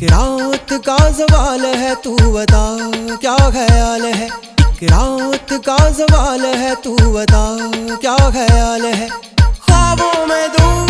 किरात का सवाल है, तू बता क्या ख्याल है? किरात का सवाल है, तू बता क्या ख्याल है? खाबों में दूर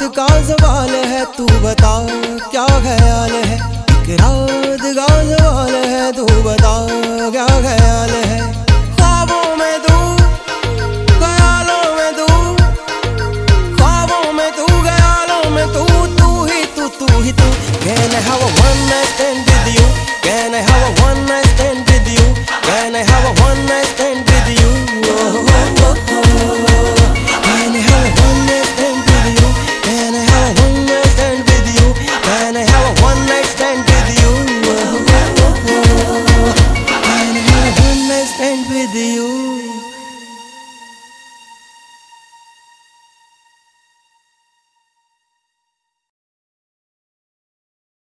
मौत का सवाल है, तू बता क्या ख्याल है? रात का सवाल है, तू बता क्या ख्याल है? ख्वाबों में तू, ख्यालों में तू, ख्वाबों में तू, ख्यालों में तू तू ही तू तू ही तू। कहने हवा वन नाइट